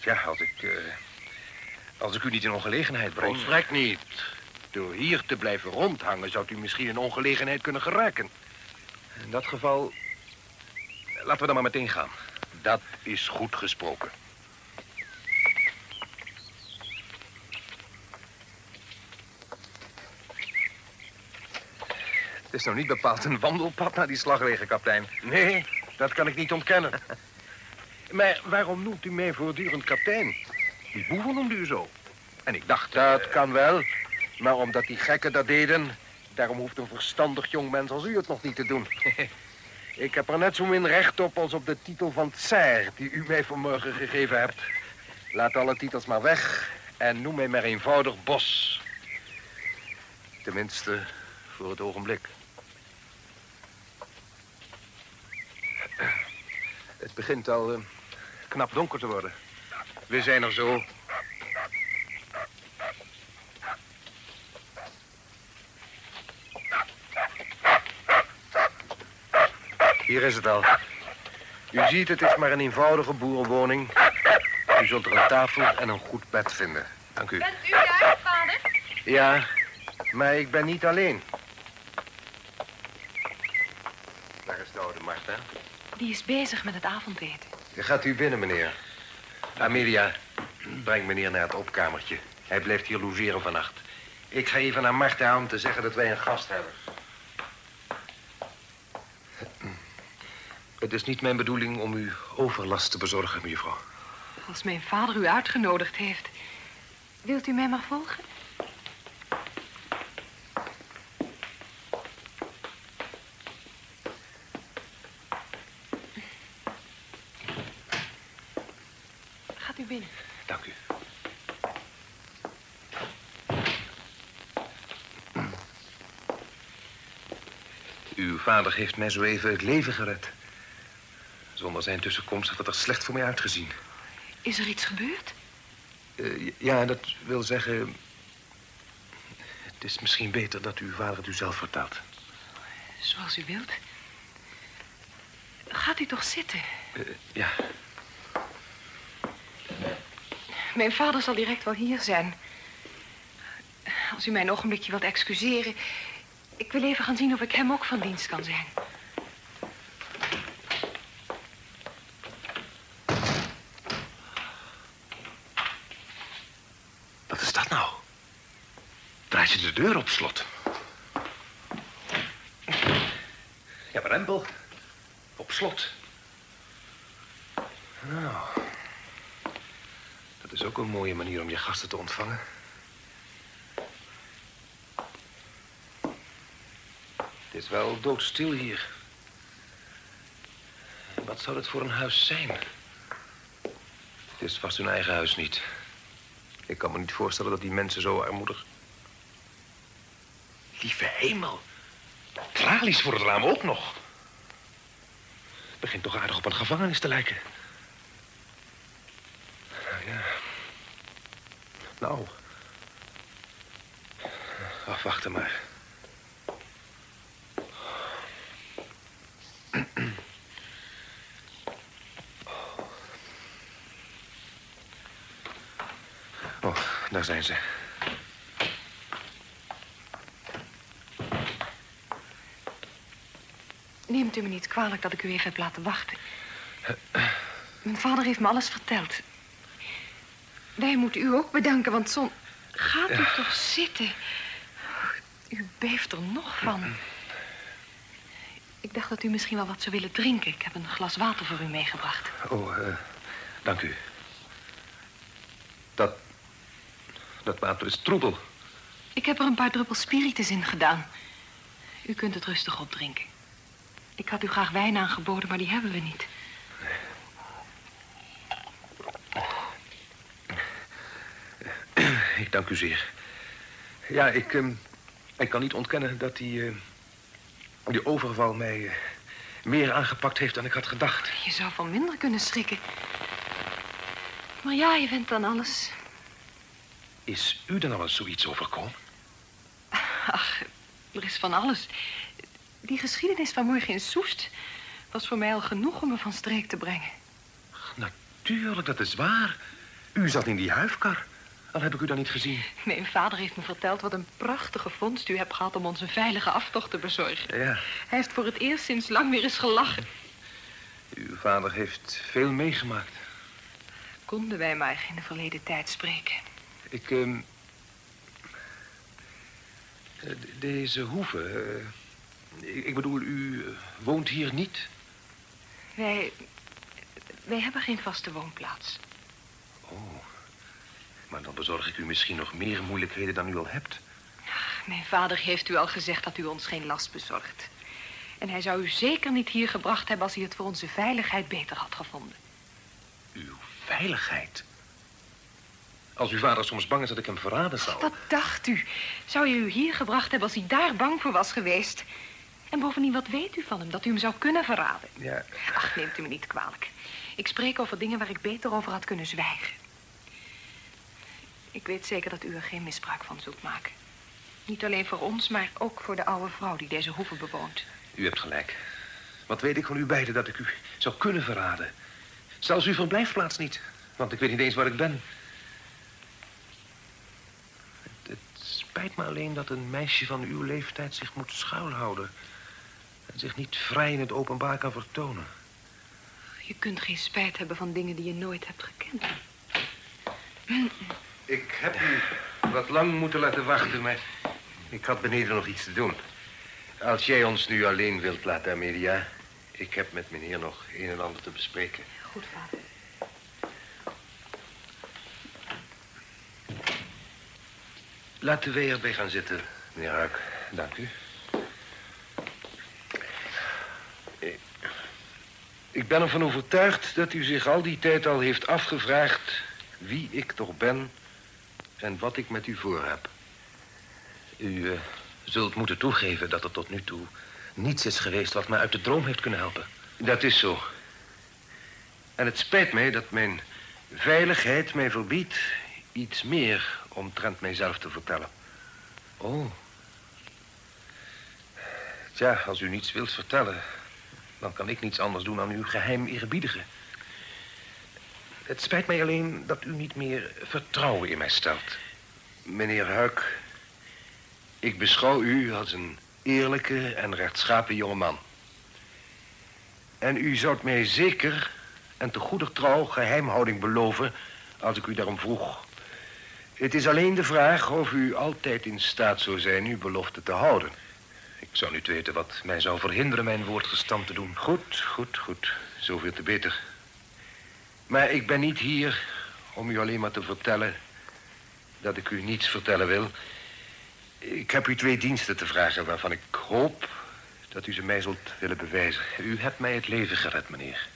Ja, als ik... eh, als ik u niet in ongelegenheid breng... Volstrekt niet. Door hier te blijven rondhangen zou u misschien in ongelegenheid kunnen geraken. In dat geval... Laten we dan maar meteen gaan. Dat is goed gesproken. Het is nou niet bepaald een wandelpad naar die slagregen, kapitein. Nee, dat kan ik niet ontkennen. Maar waarom noemt u mij voortdurend kapitein? Die boeven noemde u zo. En ik dacht... Dat eh, kan wel. Maar omdat die gekken dat deden... daarom hoeft een verstandig jongmens als u het nog niet te doen. ik heb er net zo min recht op als op de titel van tsaar... die u mij vanmorgen gegeven hebt. Laat alle titels maar weg en noem mij maar eenvoudig Bos. Tenminste, voor het ogenblik. Het begint al eh, knap donker te worden. We zijn er zo. Hier is het al. U ziet, het is maar een eenvoudige boerenwoning. U zult er een tafel en een goed bed vinden. Dank u. Bent u daar, vader? Ja, maar ik ben niet alleen. Daar is de oude Martha. Die is bezig met het avondeten. Gaat u binnen, meneer. Amelia, breng meneer naar het opkamertje. Hij blijft hier logeren vannacht. Ik ga even naar Martha om te zeggen dat wij een gast hebben. Het is niet mijn bedoeling om u overlast te bezorgen, mevrouw. Als mijn vader u uitgenodigd heeft. Wilt u mij maar volgen? Binnen. Dank u. Uw vader heeft mij zo even het leven gered. Zonder zijn tussenkomst had het er slecht voor mij uitgezien. Is er iets gebeurd? Eh, ja, dat wil zeggen... Het is misschien beter dat uw vader het u zelf vertelt. Zoals u wilt. Gaat u toch zitten? Eh, ja, Mijn vader zal direct wel hier zijn. Als u mij een ogenblikje wilt excuseren... Ik wil even gaan zien of ik hem ook van dienst kan zijn. wat is dat nou? Draait je de deur op slot? Ja, maar Rempel. Op slot. Nou. Is ook een mooie manier om je gasten te ontvangen. Het is wel doodstil hier. Wat zou dit voor een huis zijn? Het is vast hun eigen huis niet. Ik kan me niet voorstellen dat die mensen zo armoedig... Lieve hemel. Tralies voor het raam ook nog. Het begint toch aardig op een gevangenis te lijken. Nou ja. Nou. Ach, wacht maar. Oh, daar zijn ze. Neemt u me niet kwalijk dat ik u even heb laten wachten. Mijn vader heeft me alles verteld. Wij moeten u ook bedanken, want zon... Gaat u toch zitten. U beeft er nog van. Ik dacht dat u misschien wel wat zou willen drinken. Ik heb een glas water voor u meegebracht. Oh, eh, dank u. Dat... Dat water is troebel. Ik heb er een paar druppels spiritus in gedaan. U kunt het rustig opdrinken. Ik had u graag wijn aangeboden, maar die hebben we niet. Ik dank u zeer. Ja, ik, ehm, ik kan niet ontkennen dat die, eh, die overval mij eh, meer aangepakt heeft dan ik had gedacht. Je zou van minder kunnen schrikken. Maar ja, je bent dan alles. Is u dan al eens zoiets overkomen? Ach, er is van alles. Die geschiedenis van morgen in Soest was voor mij al genoeg om me van streek te brengen. Natuurlijk, dat is waar. U zat in die huifkar. Al heb ik u dan niet gezien. Mijn vader heeft me verteld wat een prachtige vondst u hebt gehad om ons een veilige aftocht te bezorgen. Ja, Hij heeft voor het eerst sinds lang weer eens gelachen. uw vader heeft veel meegemaakt. Konden wij maar in de verleden tijd spreken. Ik, de- Deze hoeve... eh, ik- ik bedoel, u eh, woont hier niet? Wij... Wij hebben geen vaste woonplaats. Oh, maar dan bezorg ik u misschien nog meer moeilijkheden dan u al hebt. Mijn vader heeft u al gezegd dat u ons geen last bezorgt. En hij zou u zeker niet hier gebracht hebben als hij het voor onze veiligheid beter had gevonden. Uw veiligheid? Als uw vader soms bang is dat ik hem verraden zal... Wat dacht u? Zou je u hier gebracht hebben als hij daar bang voor was geweest? En bovendien, wat weet u van hem dat u hem zou kunnen verraden? Ja, Ach, neemt u me niet kwalijk. Ik spreek over dingen waar ik beter over had kunnen zwijgen. Ik weet zeker dat u er geen misbruik van zult maken. Niet alleen voor ons, maar ook voor de oude vrouw die deze hoeve bewoont. u hebt gelijk. Wat weet ik van u beiden dat ik u zou kunnen verraden? Zelfs uw verblijfplaats niet, want ik weet niet eens waar ik ben. Het, het spijt me alleen dat een meisje van uw leeftijd zich moet schuilhouden... en zich niet vrij in het openbaar kan vertonen. Je kunt geen spijt hebben van dingen die je nooit hebt gekend. Ik heb u wat lang moeten laten wachten, maar ik had beneden nog iets te doen. Als jij ons nu alleen wilt laten, Amelia... ik heb met meneer nog een en ander te bespreken. Goed, vader. Laten wij erbij gaan zitten, meneer Huik. Dank u. Ik ben ervan overtuigd dat u zich al die tijd al heeft afgevraagd... wie ik toch ben en wat ik met u voor heb. U eh, zult moeten toegeven dat er tot nu toe niets is geweest... wat mij uit de droom heeft kunnen helpen. Dat is zo. En het spijt mij dat mijn veiligheid mij verbiedt... iets meer omtrent mijzelf te vertellen. Oh. Tja, als u niets wilt vertellen... dan kan ik niets anders doen dan uw geheim eerbiedigen. Het spijt mij alleen dat u niet meer vertrouwen in mij stelt. Meneer Huik, ik beschouw u als een eerlijke en rechtschapen jongeman. En u zoudt mij zeker en te goeder trouw geheimhouding beloven als ik u daarom vroeg. Het is alleen de vraag of u altijd in staat zou zijn uw belofte te houden. Ik zou niet weten wat mij zou verhinderen mijn woord gestand te doen. Goed, goed, goed. Zoveel te beter. Maar ik ben niet hier om u alleen maar te vertellen dat ik u niets vertellen wil. Ik heb u twee diensten te vragen waarvan ik hoop dat u ze mij zult willen bewijzen. U hebt mij het leven gered, meneer.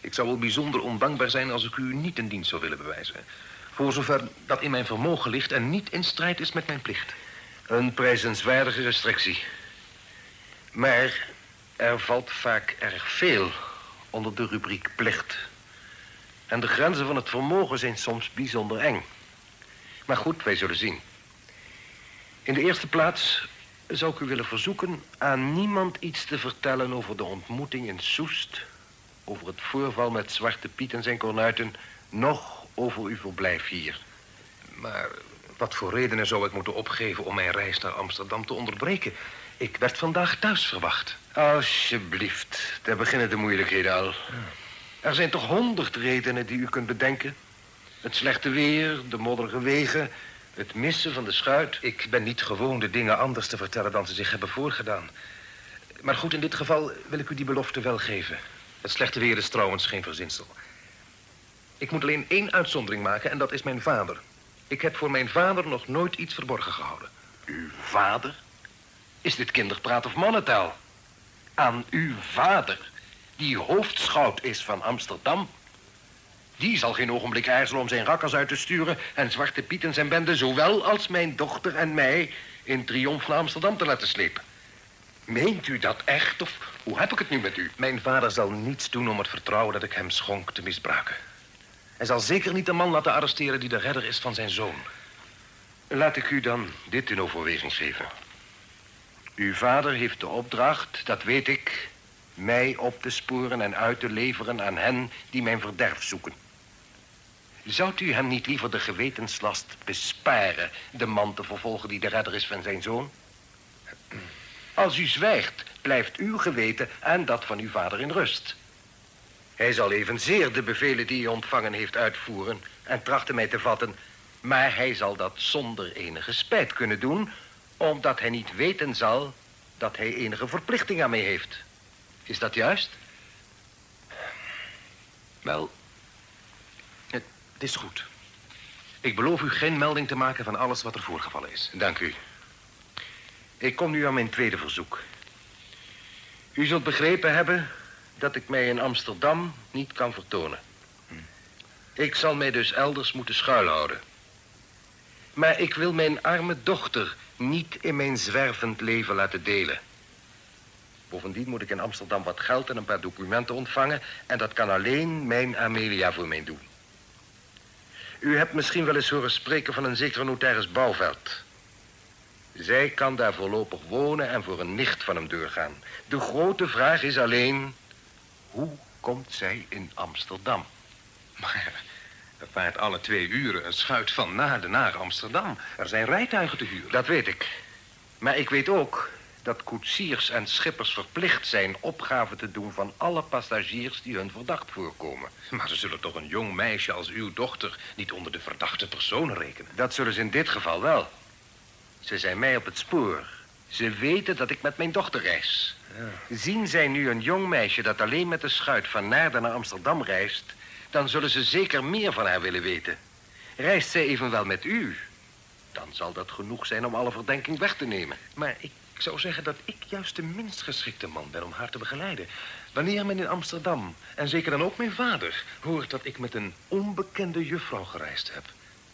Ik zou wel bijzonder ondankbaar zijn als ik u niet een dienst zou willen bewijzen. Voor zover dat in mijn vermogen ligt en niet in strijd is met mijn plicht. Een prijzenswaardige restrictie. Maar er valt vaak erg veel onder de rubriek plicht. En de grenzen van het vermogen zijn soms bijzonder eng. Maar goed, wij zullen zien. In de eerste plaats zou ik u willen verzoeken aan niemand iets te vertellen over de ontmoeting in Soest, over het voorval met Zwarte Piet en zijn kornuiten, noch over uw verblijf hier. Maar wat voor redenen zou ik moeten opgeven om mijn reis naar Amsterdam te onderbreken? Ik werd vandaag thuis verwacht. Alsjeblieft, daar beginnen de moeilijkheden al. Er zijn toch honderd redenen die u kunt bedenken? Het slechte weer, de modderige wegen, het missen van de schuit. Ik ben niet gewoon de dingen anders te vertellen dan ze zich hebben voorgedaan. Maar goed, in dit geval wil ik u die belofte wel geven. Het slechte weer is trouwens geen verzinsel. Ik moet alleen één uitzondering maken en dat is mijn vader. Ik heb voor mijn vader nog nooit iets verborgen gehouden. Uw vader? Is dit kinderpraat of mannentaal? Aan uw vader, die hoofdschout is van Amsterdam? Die zal geen ogenblik aarzelen om zijn rakkers uit te sturen... en Zwarte Piet en zijn bende zowel als mijn dochter en mij... in triomf naar Amsterdam te laten slepen. Meent u dat echt, of hoe heb ik het nu met u? Mijn vader zal niets doen om het vertrouwen dat ik hem schonk te misbruiken. Hij zal zeker niet de man laten arresteren die de redder is van zijn zoon. Laat ik u dan dit in overweging geven. Uw vader heeft de opdracht, dat weet ik... mij op te sporen en uit te leveren aan hen die mijn verderf zoeken. Zou u hem niet liever de gewetenslast besparen... de man te vervolgen die de redder is van zijn zoon? Als u zwijgt, blijft uw geweten en dat van uw vader in rust. Hij zal evenzeer de bevelen die hij ontvangen heeft uitvoeren... en trachten mij te vatten... maar hij zal dat zonder enige spijt kunnen doen... omdat hij niet weten zal dat hij enige verplichting aan mij heeft. Is dat juist? Wel, het, is goed. Ik beloof u geen melding te maken van alles wat er voorgevallen is. Dank u. Ik kom nu aan mijn tweede verzoek. U zult begrepen hebben dat ik mij in Amsterdam niet kan vertonen. Ik zal mij dus elders moeten schuilhouden. Maar ik wil mijn arme dochter niet in mijn zwervend leven laten delen. Bovendien moet ik in Amsterdam wat geld en een paar documenten ontvangen... en dat kan alleen mijn Amelia voor mij doen. U hebt misschien wel eens horen spreken van een zekere notaris Bouwveld. Zij kan daar voorlopig wonen en voor een nicht van hem doorgaan. De grote vraag is alleen... hoe komt zij in Amsterdam? Maar er vaart alle twee uren een schuit van Naarden naar Amsterdam. Er zijn rijtuigen te huren. Dat weet ik. Maar ik weet ook dat koetsiers en schippers verplicht zijn opgave te doen van alle passagiers die hun verdacht voorkomen. Maar ze zullen toch een jong meisje als uw dochter niet onder de verdachte personen rekenen? Dat zullen ze in dit geval wel. Ze zijn mij op het spoor. Ze weten dat ik met mijn dochter reis. Ja. Zien zij nu een jong meisje dat alleen met de schuit van Naarden naar Amsterdam reist... dan zullen ze zeker meer van haar willen weten. Reist zij evenwel met u... dan zal dat genoeg zijn om alle verdenking weg te nemen. Maar ik zou zeggen dat ik juist de minst geschikte man ben om haar te begeleiden. Wanneer men in Amsterdam, en zeker dan ook mijn vader... hoort dat ik met een onbekende juffrouw gereisd heb...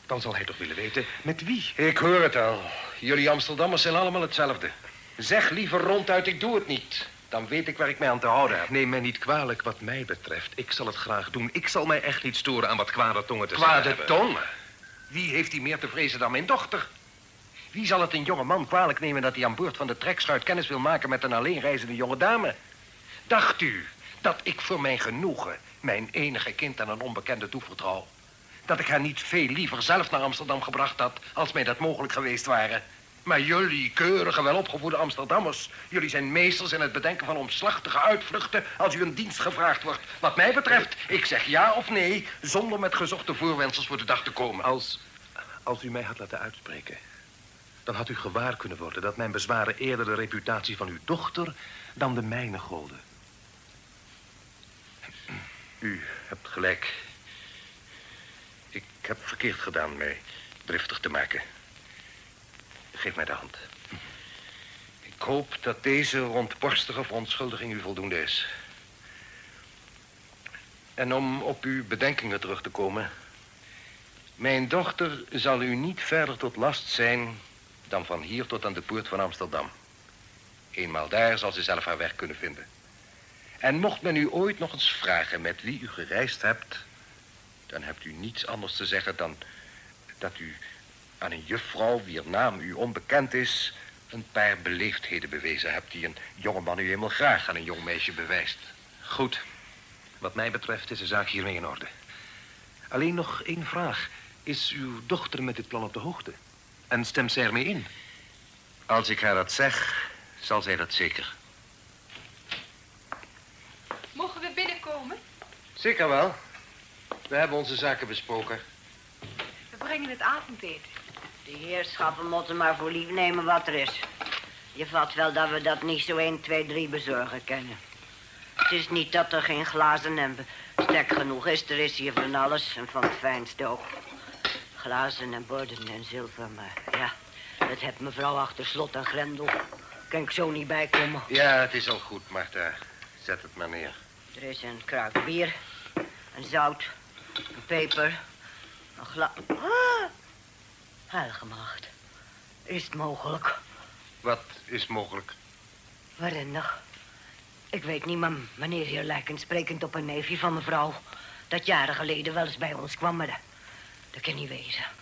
dan zal hij toch willen weten met wie. Ik hoor het al. Jullie Amsterdammers zijn allemaal hetzelfde. Zeg liever ronduit, ik doe het niet. Dan weet ik waar ik mij aan te houden heb. Neem mij niet kwalijk wat mij betreft. Ik zal het graag doen. Ik zal mij echt niet storen aan wat kwade tongen te zeggen Kwade tongen? Wie heeft die meer te vrezen dan mijn dochter? Wie zal het een jonge man kwalijk nemen dat hij aan boord van de trekschuit kennis wil maken met een alleenreizende jonge dame? Dacht u dat ik voor mijn genoegen mijn enige kind aan een onbekende toevertrouw? Dat ik haar niet veel liever zelf naar Amsterdam gebracht had als mij dat mogelijk geweest waren? Maar jullie, keurige, welopgevoede Amsterdammers... jullie zijn meesters in het bedenken van omslachtige uitvluchten... als u een dienst gevraagd wordt. Wat mij betreft, ik zeg ja of nee... zonder met gezochte voorwendsels voor de dag te komen. Als, als u mij had laten uitspreken... dan had u gewaar kunnen worden dat mijn bezwaren eerder de reputatie van uw dochter... dan de mijne golden. U hebt gelijk. Ik heb verkeerd gedaan mij driftig te maken. Geef mij de hand. Ik hoop dat deze rondborstige verontschuldiging u voldoende is. En om op uw bedenkingen terug te komen... Mijn dochter zal u niet verder tot last zijn... dan van hier tot aan de poort van Amsterdam. Eenmaal daar zal ze zelf haar werk kunnen vinden. En mocht men u ooit nog eens vragen met wie u gereisd hebt... dan hebt u niets anders te zeggen dan dat u aan een juffrouw wier naam u onbekend is... een paar beleefdheden bewezen hebt die een jongeman u helemaal graag aan een jong meisje bewijst. Goed. Wat mij betreft is de zaak hiermee in orde. Alleen nog één vraag. Is uw dochter met dit plan op de hoogte? En stemt zij ermee in? Als ik haar dat zeg, zal zij dat zeker. Mogen we binnenkomen? Zeker wel. We hebben onze zaken besproken. We brengen het avondeten. De heerschappen moeten maar voor lief nemen wat er is. Je vat wel dat we dat niet zo 1, 2, 3 bezorgen kunnen. Het is niet dat er geen glazen en bestek genoeg is. Er is hier van alles en van het fijnste ook. Glazen en borden en zilver, maar ja... Dat heeft mevrouw achter slot en grendel. Kan ik zo niet bijkomen. Ja, het is al goed, Martha. Zet het maar neer. Er is een kruik bier, een zout, een peper, een gla... Ah! Heilige maagd. Is het mogelijk? Wat is mogelijk? Waarin nog? Ik weet niet, maar meneer hier lijkend sprekend op een neefje van mevrouw... dat jaren geleden wel eens bij ons kwam, maar dat kan niet wezen.